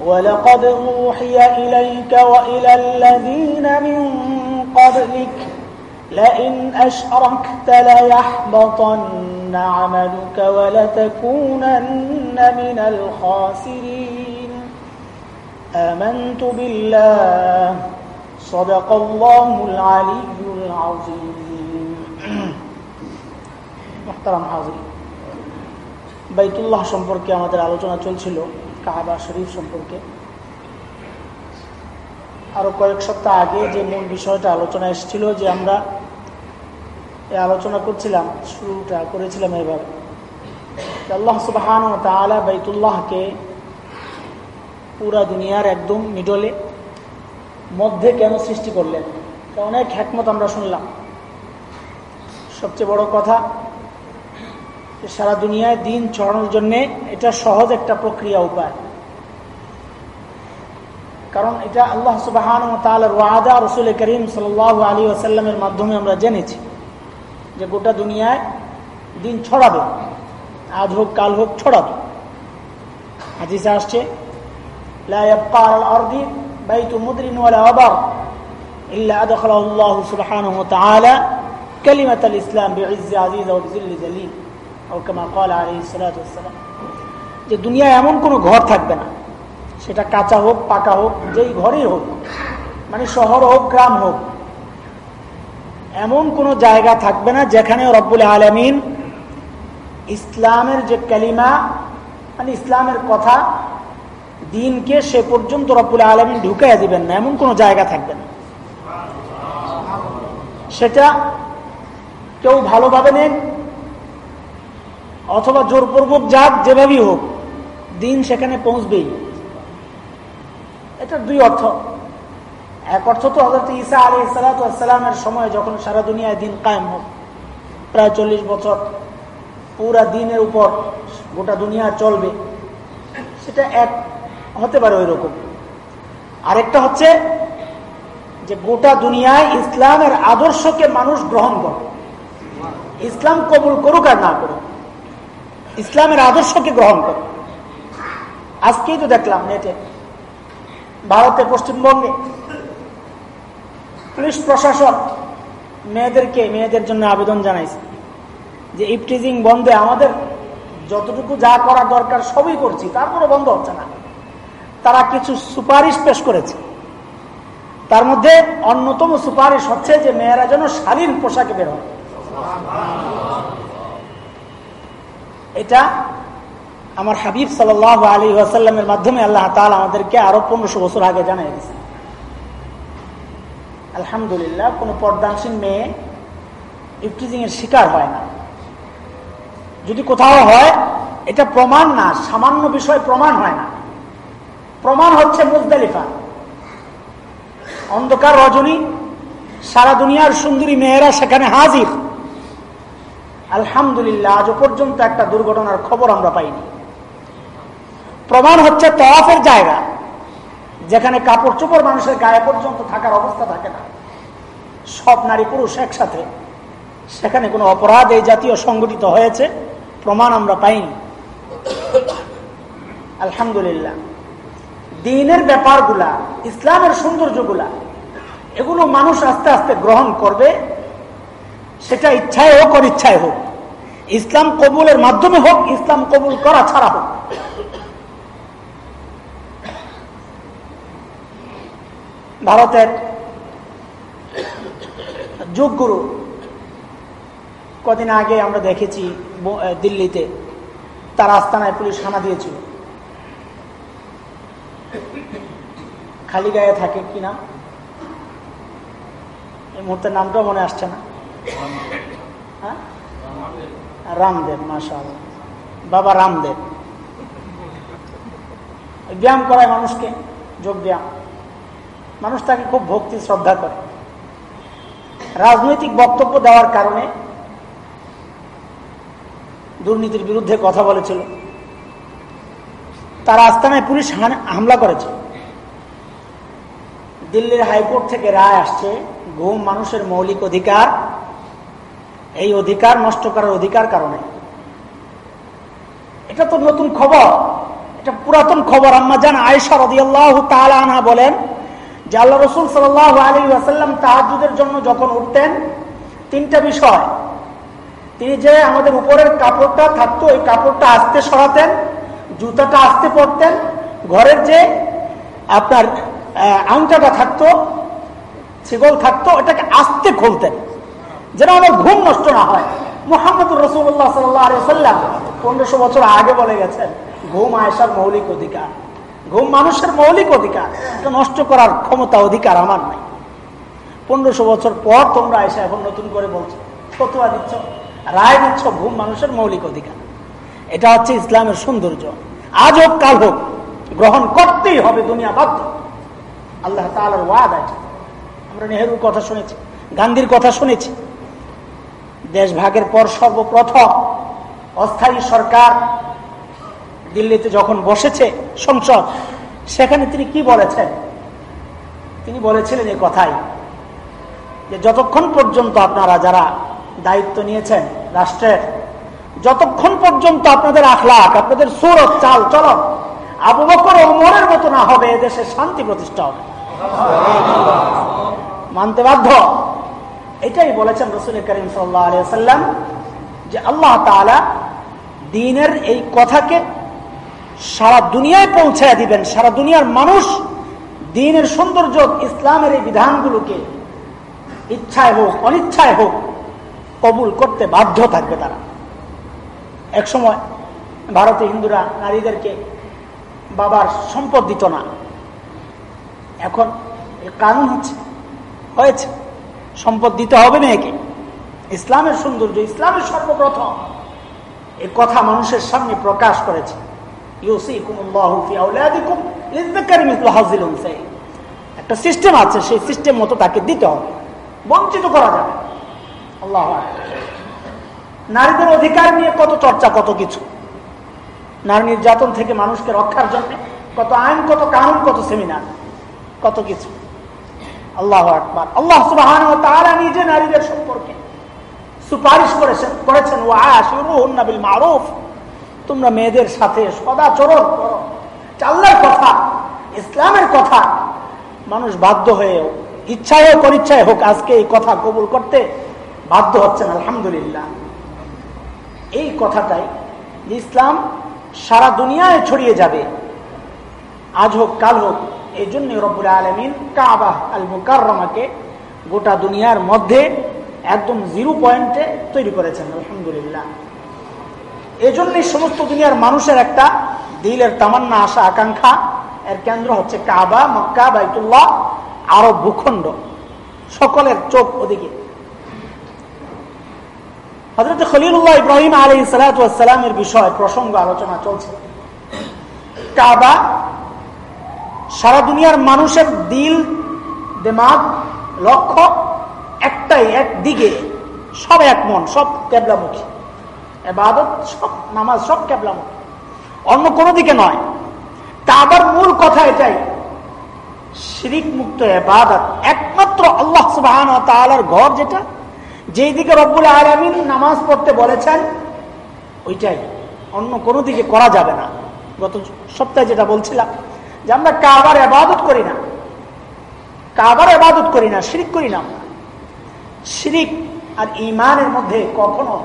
ولقد أوحي إليك وإلى الذين من قبلك لئن أشركت ليحبطن عملك ولتكونن من الخاسرين آمنت بالله صدق الله العلي العظيم محترم حاضر বাইতুল্লাহ সম্পর্কে আমাদের আলোচনা চলছিল কাবা শরীফ সম্পর্কে। আরও কয়েক সপ্তাহ আগে যে মূল বিষয়টা আলোচনা এসেছিল যে আমরা আলোচনা করছিলাম, শুরুটা করেছিলাম এবার। আল্লাহ সুবাহান তালা বাইতুল্লাহকে পুরা দুনিয়ার একদম মিডলে মধ্যে কেন সৃষ্টি করলেন? অনেক হ্যাকমত আমরা শুনলাম। সবচেয়ে বড় কথা সারা দুনিয়ায় দিন ছড়ানোর জন্যে এটা সহজ একটা প্রক্রিয়া উপায়। কারণ এটা আল্লাহ সুবাহান তালার ওয়াদা রসুল করিম সাল আলী আসাল্লামের মাধ্যমে আমরা জেনেছি যে গোটা দুনিয়ায় দিন ছড়াবে, আজ হোক, কাল হোক, ছড়াবে। হাদিসে আসছে ইসলাম যে দুনিয়ায় এমন কোনো ঘর থাকবে না, সেটা কাঁচা হোক, পাকা হোক, যেই ঘরেই হোক মানে শহর হোক, গ্রাম হোক, এমন কোনো জায়গা থাকবে না যেখানে রব্বুল আলমিন ইসলামের যে কালিমা মানে ইসলামের কথা দিনকে সে পর্যন্ত রব্বুল আলমিন ঢুকাইয়া দিবেন না, এমন কোনো জায়গা থাকবে না। সেটা কেউ ভালোভাবে নেন অথবা জোরপূর্বক যাক, যেভাবেই হোক, দিন সেখানে পৌঁছবেই। এটা দুই অর্থ। এক অর্থ তো হজরত ঈসা আলী সালাতামের সময় যখন সারা দুনিয়ায় দিন কায়েম হোক, প্রায় চল্লিশ বছর, পুরা দিনের উপর গোটা দুনিয়া চলবে, সেটা এক হতে পারে ওই রকম আরেকটা হচ্ছে যে গোটা দুনিয়ায় ইসলামের আদর্শকে মানুষ গ্রহণ করে। ইসলাম কবুল করুক আর না করুক। ইসলামের আদর্শকে গ্রহণ করে। আজকেই তো দেখলাম নেটে ভারতে পশ্চিমবঙ্গে পুলিশ প্রশাসন মেয়েদেরকে, মেয়েদের জন্য আবেদন জানাইছে যে ইফটিজিং বন্ধে আমাদের যতটুকু যা করা দরকার সবই করছি তারপরে বন্ধ হচ্ছে না। তারা কিছু সুপারিশ পেশ করেছে। তার মধ্যে অন্যতম সুপারিশ হচ্ছে যে মেয়েরা যেন শালীন পোশাকে বের হয়। এটা আমার হাবিব সাল আলী আসাল্লামের মাধ্যমে আল্লাহ তালা আমাদেরকে আরও পনেরোশো বছর আগে জানাই দিয়েছে আলহামদুলিল্লাহ, কোনো পর্দানসীন মেয়ে এর শিকার হয় না। যদি কোথাও হয়, এটা প্রমাণ না, সামান্য বিষয় প্রমাণ হয় না। প্রমাণ হচ্ছে মুজদালিফা। অন্ধকার রজনী, সারা দুনিয়ার সুন্দরী মেয়েরা সেখানে হাজির। আলহামদুলিল্লাহ, আজ পর্যন্ত একটা দুর্ঘটনার খবর আমরা পাইনি। প্রমাণ হচ্ছে তফের জায়গা, যেখানে কাপড় চোপড় মানুষের গায়ে পর্যন্ত থাকার অবস্থা থাকে না। সব নারী পুরুষ একসাথে। সেখানে কোনো অপরাধ এই জাতীয় সংগঠিত হয়েছে, প্রমাণ আমরা পাইনি। আলহামদুলিল্লাহ। দিনের ব্যাপারগুলা, ইসলামের সৌন্দর্যগুলা, এগুলো মানুষ আস্তে আস্তে গ্রহণ করবে। সেটা ইচ্ছায় হোক অনিচ্ছায় হোক। ইসলাম কবুলের মাধ্যমে হোক, ইসলাম কবুল করা ছাড়া হোক। ভারতের যোগগুরু কদিন আগে আমরা দেখেছি দিল্লিতে তার আস্তানায় পুলিশ হানা দিয়েছিল। খালি গায়ে থাকে কি নাম? এই মুহূর্তে নামটাও মনে আসছে না। হ্যাঁ? রামদেব মাসাল বাবা রামদেব। ব্যায়াম করায় মানুষকে, যোগ ব্যায়াম মানুষ তাকে খুব ভক্তি, শ্রদ্ধা করে। রাজনৈতিক বক্তব্য দেওয়ার কারণে দুর্নীতির বিরুদ্ধে কথা বলেছিল। তার আস্তানায় পুলিশ হামলা করেছে। দিল্লির হাইকোর্ট থেকে রায় আসছে, ঘুম মানুষের মৌলিক অধিকার এই অধিকার নষ্ট করার অধিকার কারণে। এটা তো নতুন খবর। এটা পুরাতন খবর। আম্মা জান আয়সা রদিয়াল্লাহ আনহা বলেন যে আল্লাহ রসুল সাল আলী আসাল্লাম তাহাজুদের জন্য যখন উঠতেন, তিনটা বিষয়। তিনি যে আমাদের উপরের কাপড়টা থাকতো, ওই কাপড়টা আস্তে সরাতেন, জুতাটা আস্তে পড়তেন ঘরের যে আপনার আংটাটা থাকতো, ছিগল থাকতো, ওটাকে আস্তে খুলতেন। যেন আমার ঘুম নষ্ট না হয়। মোহাম্মদ রসুল্লাহ সাল্লাম পনেরোশো বছর আগে বলে গেছেন, ঘুম আয়সার মৌলিক অধিকার। ঘুম মানুষের মৌলিক অধিকার। এটা নষ্ট করার ক্ষমতা অধিকার আমার নাই। পনেরোশো বছর পর তোমরা এসে এখন নতুন করে বলছো, ফতুয়া দিচ্ছ, রায় দিচ্ছ, ঘুম মানুষের মৌলিক অধিকার। এটা হচ্ছে ইসলামের সৌন্দর্য। আজ হোক, কাল হোক, গ্রহণ করতেই হবে, দুনিয়া বাধ্য। আল্লাহ তালার ওয়াদ আছে আমরা নেহরুর কথা শুনেছি, গান্ধীর কথা শুনেছি। দেশ ভাগের পর সর্বপ্রথম অস্থায়ী সরকার দিল্লিতে যখন বসেছে সংসদ, সেখানে তিনি কি বলেছেন? তিনি বলেছিলেন এই কথাই যে যতক্ষণ পর্যন্ত আপনারা যারা দায়িত্ব নিয়েছেন রাষ্ট্রের, যতক্ষণ পর্যন্ত আপনাদের আখলাখ, আপনাদের সুরত, চাল, চলন আবু বকর ওমরের মতো না হবে, এদেশে শান্তি প্রতিষ্ঠা হবে। মানতে বাধ্য? এটাই বলেছেন রসুল করিম সাল্লাম যে আল্লাহ তালা দিনের এই কথাকে সারা দুনিয়ায় পৌঁছায় দিবেন। সারা দুনিয়ার মানুষ দিনের সৌন্দর্য, ইসলামের এই বিধানগুলোকে ইচ্ছায় হোক, অনিচ্ছায় হোক কবুল করতে বাধ্য থাকবে তারা। এক সময় ভারতে হিন্দুরা নারীদেরকে বাবার সম্পদ দিত না। এখন কারণ হচ্ছে, হয়েছে। সম্পদ দিতে হবে মেয়েকে ইসলামের সৌন্দর্য, ইসলামের সর্বপ্রথম। এ কথা মানুষের সামনে প্রকাশ করেছে। একটা সিস্টেম আছে, সেই সিস্টেম মতো তাকে দিতে হবে। বঞ্চিত করা যাবে। আল্লাহ নারীদের অধিকার নিয়ে কত চর্চা, কত কিছু। নারী নির্যাতন থেকে মানুষকে রক্ষার জন্য কত আইন, কত কানুন, কত সেমিনার, কত কিছু। আল্লাহ আকবর। আল্লাহ সুবাহ নিজে নারীদের সম্পর্কে সুপারিশ করেছেন করেছেন ও আশিরুল মারুফ। তোমরা মেয়েদের সাথে সদাচরণ করো। আল্লাহর কথা, ইসলামের কথা। মানুষ বাধ্য হয়ে ইচ্ছায় হোক, অনিচ্ছায় হোক, আজকে এই কথা কবুল করতে বাধ্য হচ্ছেন, আলহামদুলিল্লাহ। এই কথাটাই ইসলাম সারা দুনিয়ায় ছড়িয়ে যাবে। আজ হোক, কাল হোক এই জন্য রব্বুল আলমিন কাবাহ আল মুকাররমাকে গোটা দুনিয়ার মধ্যে একদম জিরো পয়েন্টে তৈরি করেছেন, আলহামদুলিল্লাহ। এই জন্যই সমস্ত দুনিয়ার মানুষের একটা দিলের তামান্না, আশা, আকাঙ্ক্ষা। এর কেন্দ্র হচ্ছে কাবা, মক্কা, বাইতুল্লাহ আরব ভূখণ্ড, সকলের চোখ ওদিকে। হজরত খলিলুল্লাহ ইব্রাহিম আলী সালাতামের বিষয়, প্রসঙ্গ, আলোচনা চলছে। কাবা সারা দুনিয়ার মানুষের দিল, দেমাগ, লক্ষ্য একটাই, একদিকে। সব এক মন, সব ক্যাবলামুখী এবাদত, সব নামাজ, সব ক্যাবলামুখী অন্য কোনো দিকে নয়। কাবার মূল কথা এটাই। শিরিক মুক্ত এবাদত একমাত্র আল্লাহ সুবাহ ঘর যেটা যেই দিকে রব্বুল আলমিন নামাজ পড়তে বলেছেন, ওইটাই। অন্য কোনো দিকে করা যাবে না। গত সপ্তাহে যেটা বলছিলাম যে আমরা কাবার আবাদত করি না। কাবার আবাদত করি না, শিরিক করি না আমরা। শিরিক আর ইমানের মধ্যে কখনো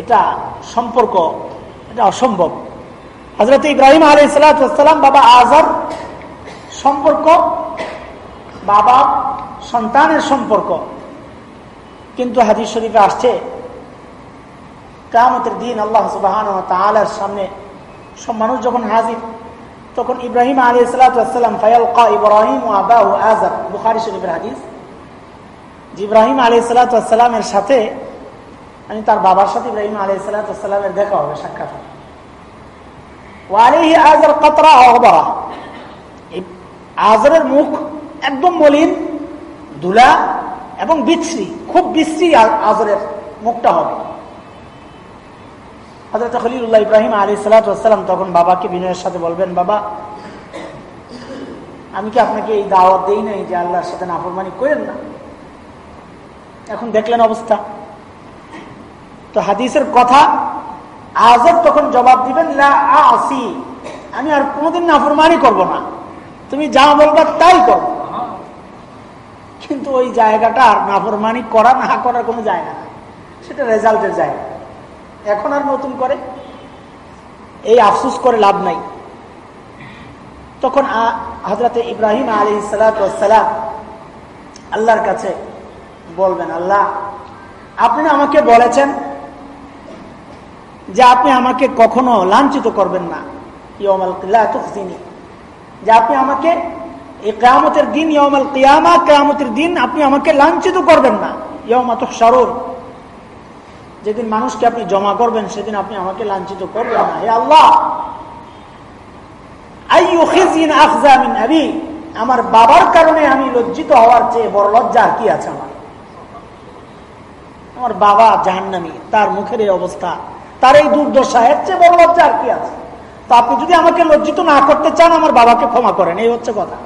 এটা সম্পর্ক, এটা অসম্ভব। হজরত ইব্রাহিম আলী সালাম, বাবা আজর সম্পর্ক, বাবা সন্তানের সম্পর্ক। কিন্তু হাজির শরীফে আসছে কামতের দিন আল্লাহ তালার সামনে সব মানুষ যখন হাজির তখন ইব্রাহিম আলী সালাম ফায়ালকা ইব্রাহিম আবাহ আজার বুখারি শরীফের হাদিস। ইব্রাহিম আলী সালাতামের সাথে আমি তার বাবার সাথে ইব্রাহিম আলী সালাতামের দেখা হবে, সাক্ষাৎ ওয়ালিহি আজার কতরা অহবা আজরের মুখ একদম মলিন, দুলা এবং বিশ্রী, খুব বিশ্রী আজরের মুখটা হবে। হজরত ইব্রাহিম আলী তখন বাবাকে বিনয়ের সাথে বলবেন, বাবা, আমি কি আপনাকে এই দাওয়াত দেই নাই যে আল্লাহর সাথে নাফরমানি করেন না? এখন দেখলেন অবস্থা। তো হাদিসের কথা আজব তখন জবাব দিবেন আসি, আমি আর কোনোদিন নাফরমানি করব না। তুমি যা বলবা তাই করব কিন্তু ওই জায়গাটা আর নাফরমানি করা না করার কোনো জায়গা না। সেটা রেজাল্টের জায়গা। এখন আর নতুন করে এই আফসুস করে লাভ নাই। তখন হজরত ইব্রাহিম আলী সালাম আল্লাহর কাছে বলবেন, আল্লাহ, আপনি আমাকে বলেছেন যে আপনি আমাকে কখনো লাঞ্ছিত করবেন না। যে আপনি আমাকে এই কেয়ামতের দিন ইয়মাল কিয়ামা, কেয়ামতের দিন আপনি আমাকে লাঞ্ছিত করবেন না। ইয়মাত সারুর যেদিন মানুষকে আপনি জমা করবেন, সেদিন আপনি আমাকে লাঞ্ছিত করবেন না। হে আল্লাহ! আমার বাবার কারণে আমি লজ্জিত হওয়ার চেয়ে বড় লজ্জা কি আছে আমার? আমার বাবা জাহান্নামি, তার মুখের এই অবস্থা, তার এই দুর্দশা এর চেয়ে বড় লজ্জা আর কি আছে? তো আপনি যদি আমাকে লজ্জিত না করতে চান, আমার বাবাকে ক্ষমা করেন, এই হচ্ছে কথা।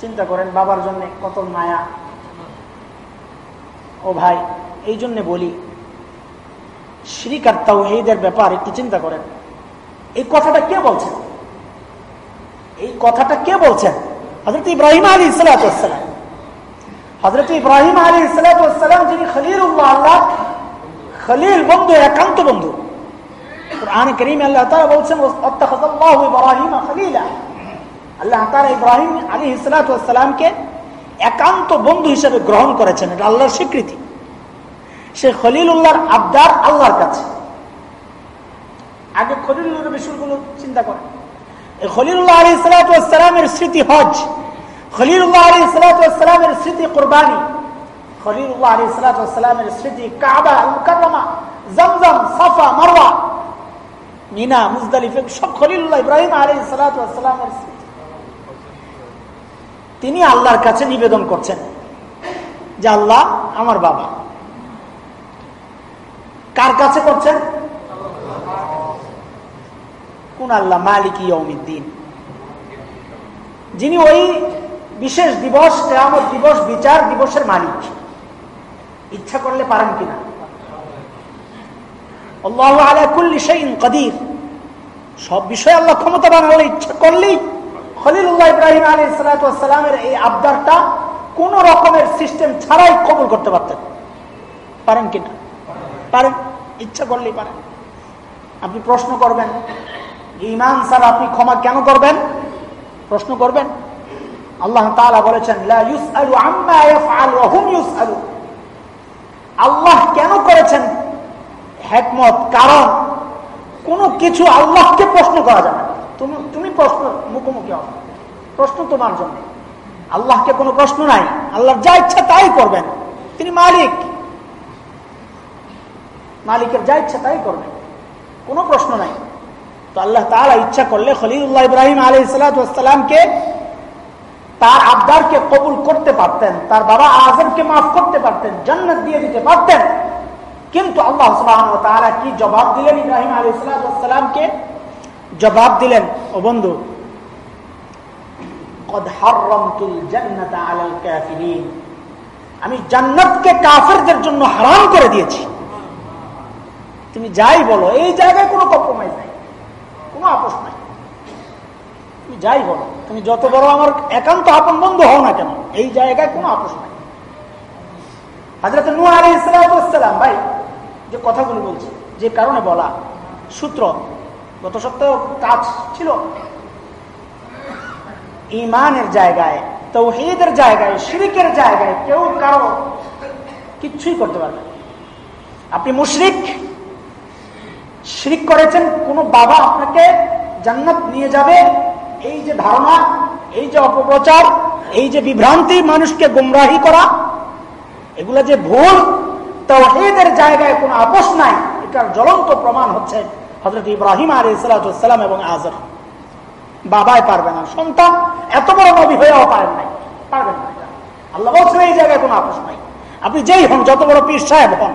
চিন্তা করেন, বাবার জন্য কত মায়া। ও ভাই এই জন্য বলি শ্রীক আর তাওহিদের ব্যাপার একটু চিন্তা করেন। এই কথাটা কে বলছেন? এই কথাটা কে বলছেন? হজরত ইব্রাহিম আলী ইসলাতাম হজরত ইব্রাহিম আলী ইসলাতাম যিনি খলিল আল্লাহ, খলিল বন্ধু, একান্ত বন্ধু। আল্লাহ ইব্রাহিম আলী ইসলাতামকে একান্ত বন্ধু হিসেবে গ্রহণ করেছেন। এটা আল্লাহর স্বীকৃতি। সে খলিলুল্লাহর আবদার আল্লাহর কাছে। আগে খলিলুল্লাহর বিষয়গুলো চিন্তা করেন। স্মৃতি হজ স্মৃতি কোরবানি স্মৃতি কাবা মুজদালিফে সব ইব্রাহিম স্মৃতি। তিনি আল্লাহর কাছে নিবেদন করছেন যে আল্লাহ আমার বাবা। কার কাছে করছেন? কোন আল্লাহ মালিক ইয়মিদ্দিন যিনি ওই বিশেষ দিবস, কেয়ামত দিবস, বিচার দিবসের মালিক। ইচ্ছা করলে পারেন কিনা? আল্লাহ কদির। সব বিষয়ে আল্লাহ ক্ষমতা বানালে ইচ্ছা করলেই খলিলুল্লাহ ইব্রাহিম আলী সালাতামের এই আবদারটা কোন রকমের সিস্টেম ছাড়াই কবল করতে পারতেন। পারেন কিনা? পারেন। ইচ্ছা করলেই পারেন। আপনি প্রশ্ন করবেন, ইমান স্যার আপনি ক্ষমা কেন করবেন? প্রশ্ন করবেন। আল্লাহ তালা বলেছেন আল্লাহ কেন করেছেন হ্যাকমত কারণ কোনো কিছু আল্লাহকে প্রশ্ন করা যাবে তুমি তুমি প্রশ্ন মুখোমুখি হবে প্রশ্ন তোমার জন্য। আল্লাহকে কোনো প্রশ্ন নাই। আল্লাহ যা ইচ্ছা তাই করবেন। তিনি মালিক। মালিকের যা ইচ্ছা তাই করবে। কোনো প্রশ্ন নাই। তো আল্লাহ তালা ইচ্ছা করলে খলিদুল্লাহ ইব্রাহিম আলী তার আবদারকে কবুল করতে পারতেন, তার বাবা আজমকে মাফ করতে পারতেন, জান্নাত দিয়ে দিতে পারতেন। কিন্তু আল্লাহ তারা কি জবাব দিলেন ইব্রাহিম আলী জবাব দিলেন, ও বন্ধু আমি জান্নাতকে কাফেরদের জন্য হারাম করে দিয়েছি। তুমি যাই বলো, এই জায়গায় কোনো কম্প্রোমাইজ নাই। কোনো আপোষ নাই। তুমি যাই বলো, তুমি যত বড় আমার একান্ত আপন বন্ধু হও না কেন, এই জায়গায় কোনো আপোষ নাই। হাজরত নু আলী ইসলাম ভাই, যে কথাগুলো বলছি, যে কারণে বলা সূত্র, গত সপ্তাহ কাজ ছিল। ইমানের জায়গায়, তৌহিদের জায়গায়, শিরিকের জায়গায় কেউ কারও কিচ্ছুই করতে পারবে আপনি মুশরিক শিরিক করেছেন, কোন বাবা আপনাকে জান্নাত নিয়ে যাবে। এই যে ধারণা, এই যে অপপ্রচার, এই যে বিভ্রান্তি, মানুষকে গুমরাহি করা, এগুলো যে ভুল তৌহিদের জায়গায় কোনো আপোষ নাই, এটার জ্বলন্ত প্রমাণ হচ্ছে হজরত ইব্রাহিম আলী সালাম এবং আজর বাবাই পারবে না, সন্তান এত বড় নবী হয়েও পারেন নাই, পারবেন না। আল্লাহ এই জায়গায় কোনো আপোষ নাই। আপনি যেই হন, যত বড় পীর সাহেব হন,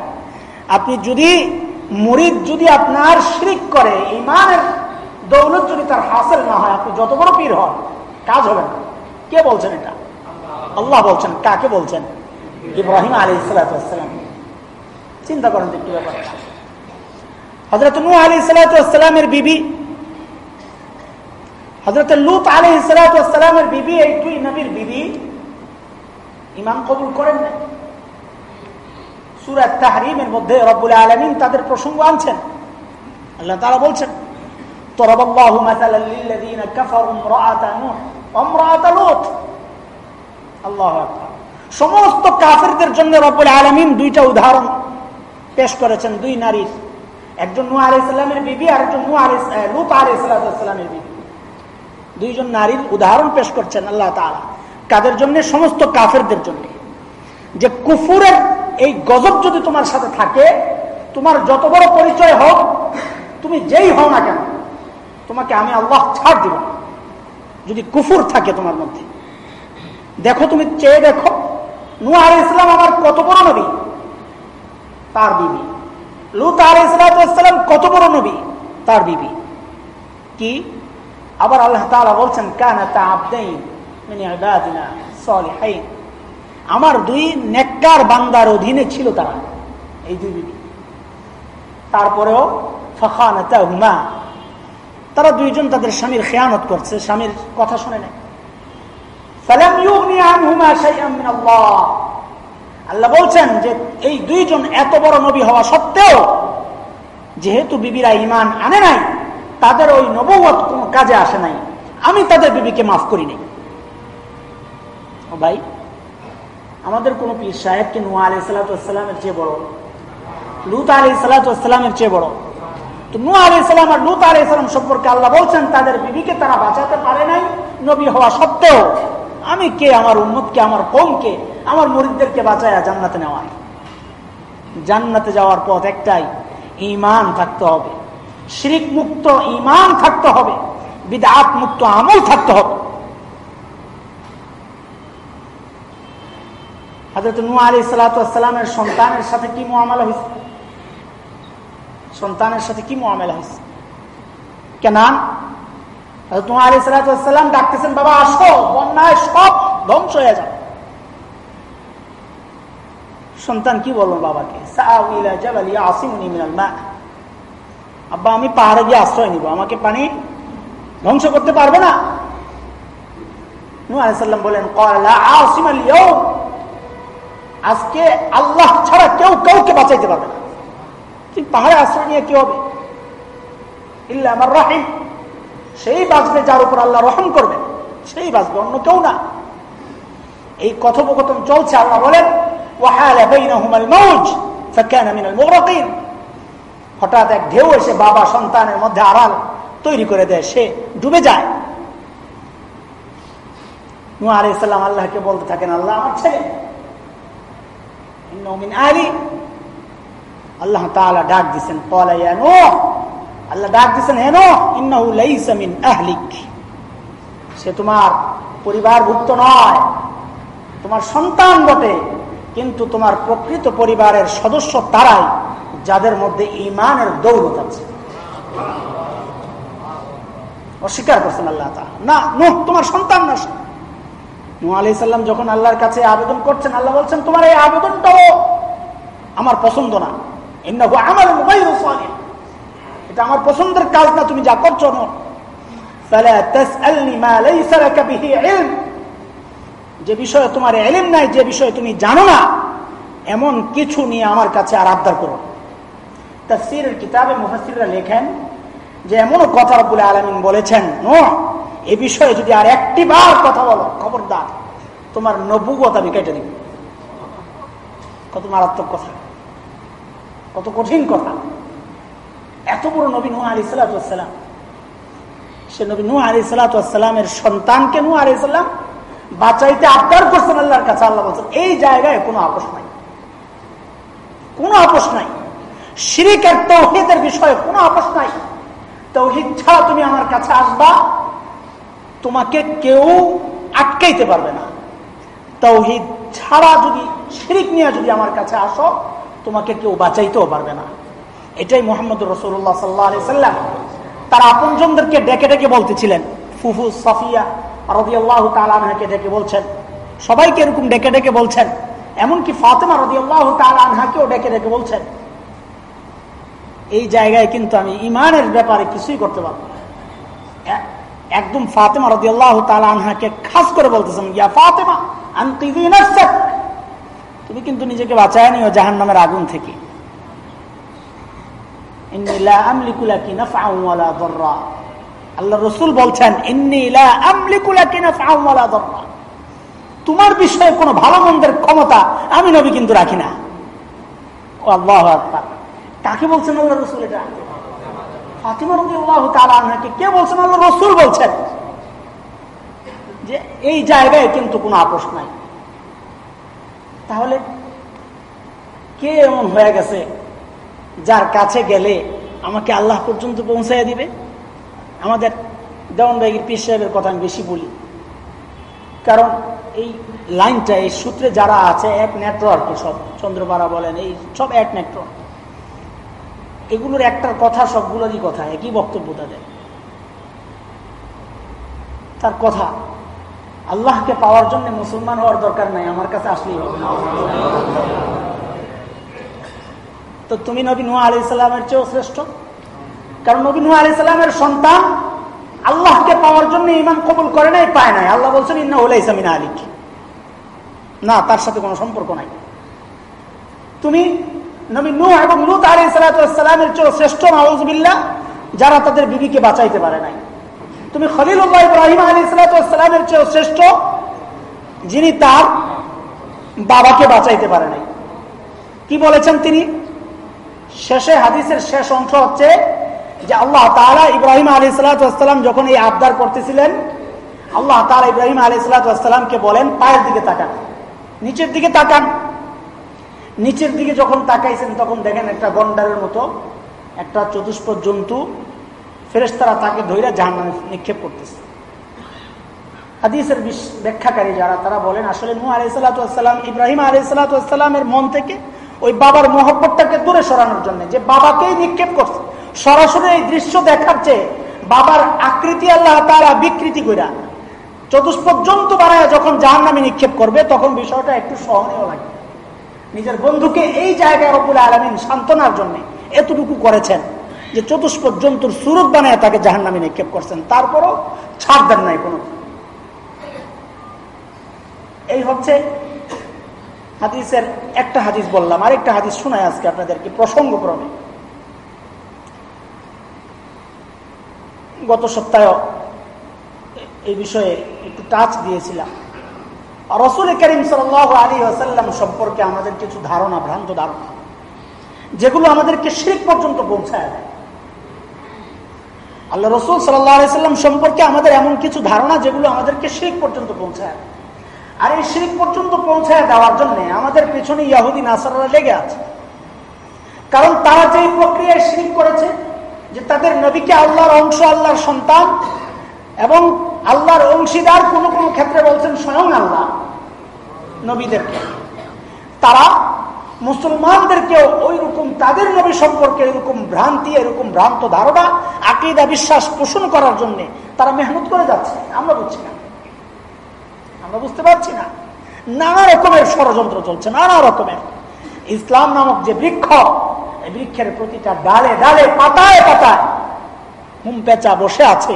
আপনি যদি মুরিদ যদি আপনার শিরিক করে ইমানের দৌলত যদি তার হাসিল না হয়, আপনি যত বড় পীর হন, কাজ হবে না। কে বলছেন এটা? আল্লাহ বলছেন। কাকে বলছেন? ইব্রাহিম আলী সালাম। চিন্তা করেন একটু ব্যাপার হজরত নু আলী সালামের বিবি হজরত লুত আলী সালামের বিবি, এই দুই নবীর বিবি, ইমাম কবুল করেন না সুরাত তাহরিমের মধ্যে রব্বুল আলমিন তাদের প্রসঙ্গ আনছেন আল্লাহ তারা বলছেন ضرب الله مثلا للذين كفروا امرأة نوح وامرأة لوط الله أكبر সমস্ত কাফেরদের জন্য রব্বুল আলমিন দুইটা উদাহরণ পেশ করেছেন দুই নারীর একজন নু আলি ইসলামের বিবি আর একজন নু আলি লুত আলি ইসলামের বিবি দুইজন নারীর উদাহরণ পেশ করছেন আল্লাহ তালা কাদের জন্য সমস্ত কাফেরদের জন্য যে কুফুরের এই গজব যদি তোমার সাথে থাকে, তোমার যত বড় পরিচয় হোক, তুমি যেই হও না কেন, তোমাকে আমি আল্লাহ ছাড় দিব। যদি কুফুর থাকে তোমার মধ্যে। দেখো তুমি চেয়ে দেখো নুয়া আলী ইসলাম আমার কত বড় নবী? তার বিবি। লুত আলী ইসলাম কত বড় নবী? তার বিবি। কি? আবার আল্লাহ তালা বলছেন, কানা তা আবদাইন আমার দুই নেককার বান্দার অধীনে ছিল তারা, এই দুই বিবি তারপরেও ফখান তারা দুইজন তাদের স্বামীর খেয়ানত করছে, স্বামীর কথা শুনে নেয়। আল্লাহ বলছেন যে এই দুইজন এত বড় নবী হওয়া সত্ত্বেও, যেহেতু বিবিরা ইমান আনে নাই, তাদের ওই নবত কোন কাজে আসে নাই। আমি তাদের বিবিকে মাফ করি নাই ও ভাই আমাদের কোন পীর সাহেব কি নুয়া আলি সালাতামের চেয়ে বড়? লুত আলি সালাতামের চেয়ে বড়? তো সম্পর্কে আল্লাহ বলছেন, তাদের বিবিকে তারা বাঁচাতে পারে নাই, নবী হওয়া সত্ত্বেও। আমি কে? আমার আমার আমার মরিদদেরকে জান্নাতে জান্নাতে যাওয়ার পথ একটাই থাকতে হবে। থাকতে হবে। বিদাত মুক্ত আমল থাকতে হবে। হাজরত নু আলী সালাতামের সন্তানের সাথে কি মোয়ামেলা হয়েছে সন্তানের সাথে কি মোয়ামেলা হয়েছে কেনান হাজরত নু আলী সালাতাম ডাকতেছেন, বাবা, আসো, বন্যায় সব ধ্বংস হয়ে সন্তান কি বলব বাবাকে? আব্বা, আমি পাহাড়ে গিয়ে আশ্রয় নিব, আমাকে পানি ধ্বংস করতে পারবে না? নু আলাইসাল্লাম বলেন আজকে আল্লাহ ছাড়া কেউ কাউকে বাঁচাইতে পারবে না। তুই পাহাড়ে আশ্রয় নিয়ে কি হবে? ইল্লা আমার রাহিম। সেই বাঁচবে যার উপর আল্লাহ রহম করবেন সেই বাঁচবে, অন্য কেউ না। এই কথোপকথন চলছে, আল্লাহ বলেন হঠাৎ এক ঢেউ এসে বাবা সন্তানের মধ্যে আড়াল তৈরি করে দেয়, সে ডুবে যায়। নু আলাইসাল্লাম আল্লাহকে বলতে থাকেন, আল্লাহ আমার ছেলে আলী। আল্লাহ তাআলা ডাক দিছেন আল্লাহ ডাক দিছেন হেন ইন্নাহু লাইসা মিন আহলিক। সে তোমার পরিবারভুক্ত নয়, তোমার সন্তান বটে, কিন্তু তোমার প্রকৃত পরিবারের সদস্য তারাই, যাদের মধ্যে ইমানের দৌলত আছে। অস্বীকার করছেন আল্লাহ না, নুহ, তোমার সন্তান না নু আলি সাল্লাম যখন আল্লাহর কাছে আবেদন করছেন, আল্লাহ বলছেন, তোমার এই আবেদনটাও আমার পছন্দ না। আমার এটা আমার পছন্দের তুমি যা করছ যে বিষয়ে তোমার এলিম নাই, যে বিষয়ে তুমি জানো না, এমন কিছু নিয়ে আমার কাছে আর আবদার করো তাফসিরের কিতাবে মুফাসিররা লেখেন যে, এমনও কথা রব্বুল আলমিন বলেছেন এ বিষয়ে যদি আর একটি বার কথা বলো, খবরদার, তোমার নবুগত আমি কেটে দিব কত মারাত্মক কথা, কত কঠিন কথা। এত বড় নবী নুয়া আলী সালাতাম সে নবী নুয়া আলী সালাতামের সন্তানকে নুয়া আলী সাল্লাম বাঁচাইতে আবদার করছেন আল্লাহর কাছে, আল্লাহ বলছেন, এই জায়গায় কোনো আপোষ নাই। কোনো আপোষ নাই। শিরিকের তৌহিদের বিষয়ে কোনো আপোষ নাই। তৌহিদ ছাড়া তুমি আমার কাছে আসবা তোমাকে কেউ আটকাইতে পারবে না। তৌহিদ ছাড়া যদি, শিরিক নিয়ে যদি আমার কাছে আসো, তোমাকে কেউ বাঁচাইতেও পারবে না। এটাই মোহাম্মদ রসুল্লাহ সাল্লাহ তার আপনজনদেরকে ডেকে ডেকে বলতেছিলেন, ফুফু সফিয়া রবি আল্লাহ তালানহাকে ডেকে বলছেন। সবাইকে এরকম ডেকে ডেকে বলছেন। এমনকি ফাতেমা রবি আল্লাহ তালানহাকেও ডেকে ডেকে বলছেন। এই জায়গায় কিন্তু আমি ইমানের ব্যাপারে কিছুই করতে পারব একদম ফাতেমা রদি আল্লাহ আনহাকে খাস করে বলতেছেন, ইয়া ফাতেমা তুমি কিন্তু নিজেকে বাঁচায় নিও জাহান নামের আগুন থেকে। আল্লাহ রসুল বলছেন তোমার বিষয়ে কোনো ভালো মন্দের ক্ষমতা আমি নবী কিন্তু রাখি না। আল্লাহ কাকে বলছেন আল্লাহ রসুল এটা? ফাতিমা রবি আল্লাহ কে বলছেন? আল্লাহ রসুল বলছেন। যে এই জায়গায় কিন্তু কোনো আপোষ নাই। তাহলে কে এমন হয়ে গেছে যার কাছে গেলে আমাকে আল্লাহ পর্যন্ত পৌঁছাইয়া দিবে? আমাদের দেওয়ান বাইগির পীর সাহেবের কথা আমি বেশি বলি। কারণ এই লাইনটা, এই সূত্রে যারা আছে, এক নেটওয়ার্ক সব, চন্দ্রপাড়া বলেন, এই সব এক নেটওয়ার্ক এগুলোর একটার কথা, সবগুলোরই কথা, একই বক্তব্য তাদের। তার কথা, আল্লাহকে পাওয়ার জন্য মুসলমান হওয়ার দরকার নাই, আমার কাছে আসলেই হবে। তো তুমি নবী নুয়া আলি সাল্লামের চেয়েও শ্রেষ্ঠ। কারণ নবী নুয়া আলি সাল্লামের সন্তান আল্লাহকে পাওয়ার জন্য ইমান কবুল করে নাই, পায় নাই। আল্লাহ বলছেন ইন্না হলে ইসামিনা আলিক না, তার সাথে কোনো সম্পর্ক নাই। তুমি নবী নূহ এবং লুত আলী সালাতামের চেয়েও শ্রেষ্ঠ নওয়াজবিল্লা যারা তাদের বিবিকে বাঁচাইতে পারে নাই। তুমি খলিল্লাহ ইব্রাহিম আলী সালাতামের চেয়েও শ্রেষ্ঠ, যিনি তার বাবাকে বাঁচাইতে পারে নাই। কি বলেছেন তিনি? শেষে হাদিসের শেষ অংশ হচ্ছে যে আল্লাহ তালা ইব্রাহিম আলী সালাতাম যখন এই আবদার করতেছিলেন, আল্লাহ তালা ইব্রাহিম আলী সালাতামকে বলেন, পায়ের দিকে তাকান। নিচের দিকে তাকান। নিচের দিকে যখন তাকাইছেন, তখন দেখেন একটা গন্ডারের মতো, একটা চতুষ্প জন্তু ফেরেস্তারা তাকে ধৈরা জাহান নিক্ষেপ করতেছে। হাদিসের ব্যাখ্যাকারী যারা, তারা বলেন, আসলে নু আলাইসালাম ইব্রাহিম আলাইসালামের মন থেকে ওই বাবার মহব্বতটাকে দূরে সরানোর জন্য, যে বাবাকেই নিক্ষেপ করছে। সরাসরি এই দৃশ্য দেখার চেয়ে বাবার আকৃতি আল্লাহ তারা বিকৃতি কইরা চতুষ্প জন্তু বানায় যখন জাহান নামে নিক্ষেপ করবে, তখন বিষয়টা একটু সহনীয় লাগে। নিজের বন্ধুকে এই জায়গায় রবুল আলমিন সান্ত্বনার জন্য এতটুকু করেছেন যে চতুষ্প জন্তুর সুরত বানায় তাকে জাহান নামে নিক্ষেপ করছেন। তারপরও ছাড় দেন নাই কোনো। এই হচ্ছে হাদিসের একটা হাদিস বললাম, আরেকটা হাদিস শোনায় আজকে আপনাদেরকে প্রসঙ্গক্রমে। গত সপ্তাহে এই বিষয়ে একটু টাচ দিয়েছিলাম। রসুল করিম সাল আলী আসাল্লাম সম্পর্কে আমাদের কিছু ধারণা, ভ্রান্ত ধারণা। যেগুলো আমাদেরকে শেখ পর্যন্ত পৌঁছায় দেয়। আল্লাহ রসুল সাল্লাম সম্পর্কে আমাদের এমন কিছু ধারণা যেগুলো আমাদেরকে শেখ পর্যন্ত পৌঁছায় আর এই শেখ পর্যন্ত পৌঁছায় দেওয়ার জন্য আমাদের পেছনে ইয়াহুদি নাসারা লেগে আছে। কারণ তারা যে প্রক্রিয়ায় শিরিক করেছে, যে তাদের নবীকে আল্লাহর অংশ, আল্লাহর সন্তান এবং আল্লাহর অংশীদার কোন কোন ক্ষেত্রে বলছেন স্বয়ং আল্লাহ, নবীদেরকে। তারা মুসলমানদেরকেও ওই রকম তাদের নবী সম্পর্কে এরকম ভ্রান্তি, এরকম ভ্রান্ত ধারণা, আকিদা, বিশ্বাস পোষণ করার জন্য তারা মেহনত করে যাচ্ছে। আমরা বুঝছি না। আমরা বুঝতে পারছি না। নানা রকমের ষড়যন্ত্র চলছে, নানা রকমের। ইসলাম নামক যে বৃক্ষ, এই বৃক্ষের প্রতিটা ডালে ডালে, পাতায় পাতায় হুম পেঁচা বসে আছে।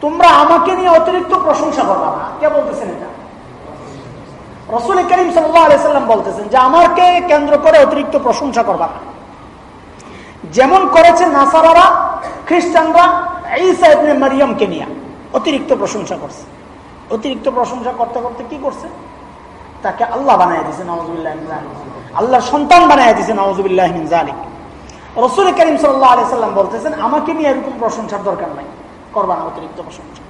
তোমরা আমাকে নিয়ে অতিরিক্ত প্রশংসা করবা কে বলতেছেন এটা? রসুল করিম সাল্লাম বলতেছেন যে, আমাকে কেন্দ্র করে অতিরিক্ত প্রশংসা করবা যেমন করেছে নাসারারা, খ্রিস্টানরা এই ইবনে মারিয়ামকে নিয়ে অতিরিক্ত প্রশংসা করছে। অতিরিক্ত প্রশংসা করতে করতে কি করছে? তাকে আল্লাহ বানাই দিয়েছে নওয়াজ আল্লাহ সন্তান বানাই দিয়েছে নওয়াজ আলিক রসুল করিম সাল্লাম বলতেছেন, আমাকে নিয়ে এরকম প্রশংসার দরকার নাই। করবা অতিরিক্ত প্রশংসা।